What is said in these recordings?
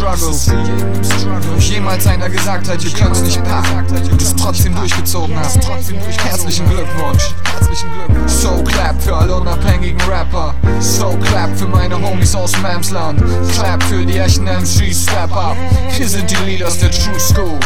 Struggle. Ob jemals einer gesagt hat, ihr könnt's nicht packen und es trotzdem durchgezogen hast. Herzlichen Glückwunsch. So clap für alle unabhängigen Rapper. So clap für meine Homies aus Mamsland. Clap für die echten MCs, step up. Wir sind die Leaders der True School.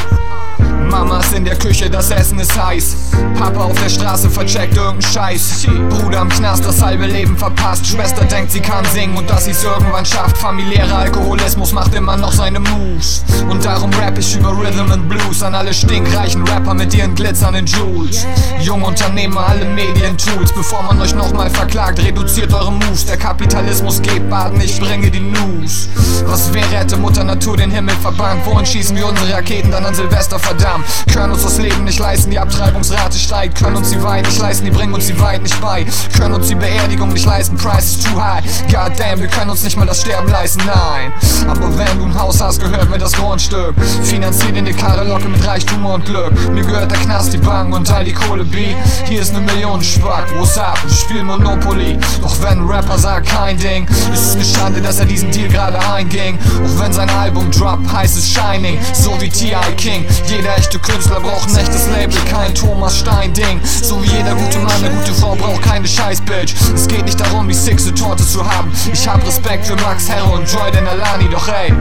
Mamas in der Küche, das Essen ist heiß. Papa auf der Straße vercheckt irgendeinen Scheiß. Bruder im Knast, das halbe Leben verpasst. Schwester denkt, sie kann singen und dass sie's irgendwann schafft. Familiärer Alkoholismus macht immer noch seine Moves. Und darum rap ich über Rhythm and Blues an alle stinkreichen Rapper mit ihren glitzernden Jewels. Junge Unternehmer, alle Medientools. Bevor man euch nochmal verklagt, reduziert eure Moves. Der Kapitalismus geht baden, ich bringe die News. Was wäre, hätte Mutter Natur den Himmel verbannt? Wohin schießen wir unsere Raketen dann an Silvester, verdammt? Können uns das Leben nicht leisten, die Abtreibungsrate steigt. Können uns die Wein nicht leisten, die bringen uns die Wein nicht bei. Können uns die Beerdigung nicht leisten, Price is too high. God damn, wir können uns nicht mal das Sterben leisten, nein. Aber wenn du ein Haus hast, gehört mir das Grundstück. Finanziert in die Karre Locke mit Reichtum und Glück. Mir gehört der Knast, die Bank und all die Kohle B. Hier ist ne Million what's up? Ich spiel Monopoly. Doch wenn ein Rapper sagt kein Ding, ist es eine Schande, dass er diesen Deal gerade einging. Auch wenn sein Album droppt, heißt es Shining, so wie T.I. King. Jeder echte Künstler braucht ein echtes Label, kein Thomas Stein-Ding. So wie jeder gute Mann, eine gute Frau braucht keine Scheiß-Bitch. Es geht nicht darum, die sixte Torte zu haben. Ich hab Respekt für Max Herro und Joy den Alani, doch ey,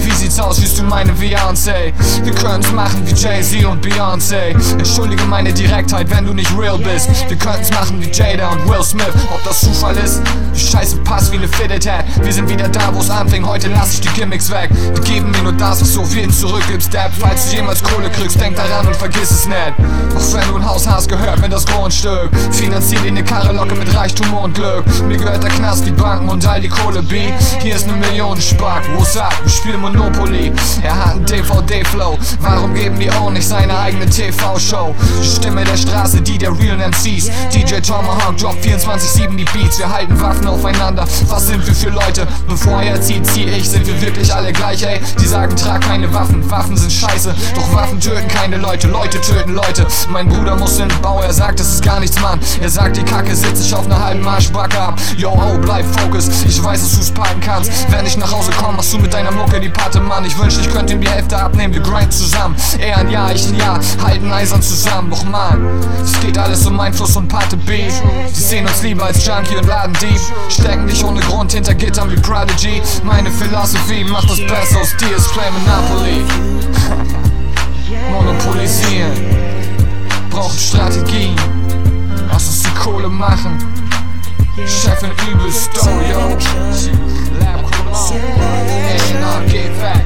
wie sieht's aus, siehst du meine Beyoncé? Wir können's machen wie Jay-Z und Beyoncé. Entschuldige meine Direktheit, wenn du nicht real bist. Wir können's machen wie Jada und Will Smith. Ob das Zufall ist? Die Scheiße passt wie ne Fitted Hat. Wir sind wieder da, wo's anfing. Heute lass ich die Gimmicks weg. Wir geben mir nur das, was du auf jeden zurückgibst. Dab, falls du jemals Kohle kriegst, denk daran und vergiss es nicht. Auch wenn du ein Haus hast, gehört mir das Grundstück. Finanzier dir ne Karre Locke mit Reichtum und Glück. Mir gehört der Knast, die Banken und all die Kohle B. Hier ist ne Million Spack. What's up? Ich spiel Monopoly. Er hat einen DVD-Flow. Warum geben die auch nicht seine eigene TV-Show? Stimme der Straße, die der real MCs. DJ Tomahawk droppt 24-7 die Beats. Wir halten Waffen aufeinander. Was sind wir für Leute? Bevor er zieht, zieh ich. Sind wir wirklich alle gleich, ey? Die sagen, trag keine Waffen. Waffen sind scheiße. Doch Waffen töten keine Leute. Leute töten Leute. Mein Bruder muss in den Bau. Er sagt, das ist gar nichts, Mann. Er sagt, die Kacke sitzt sich auf einer halben Marschbacke ab. Yo, oh, bleib focus. Ich weiß, dass du's packen kannst. Wenn ich nach Hause komm, machst du mit deiner Mucke die Patte, Mann. Ich wünschte, ich könnte ihm die Hälfte abnehmen. Wir grind zusammen. Er ein Jahr, ich ein Jahr. Halten eisern zusammen. Doch Mann, es geht alles um Einfluss und Pate B. Die sehen uns lieber als Junkie und Ladendieb. Stecken dich ohne Grund hinter Gittern wie Prodigy. Meine Philosophie macht das Beste aus dir, ist Play Monopoly. Monopolisieren. Braucht Strategien. Lass uns die Kohle machen. Chefin übelst, oh yo. Lab A&R, geht weg.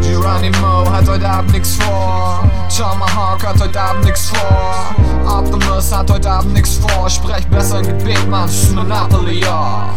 Geronimo hat heute Abend nix vor. Tomahawk hat heute Abend nix vor. Optimus hat heute Abend nix vor. Sprech besser in Gebet, Mann, Monopoly, ja.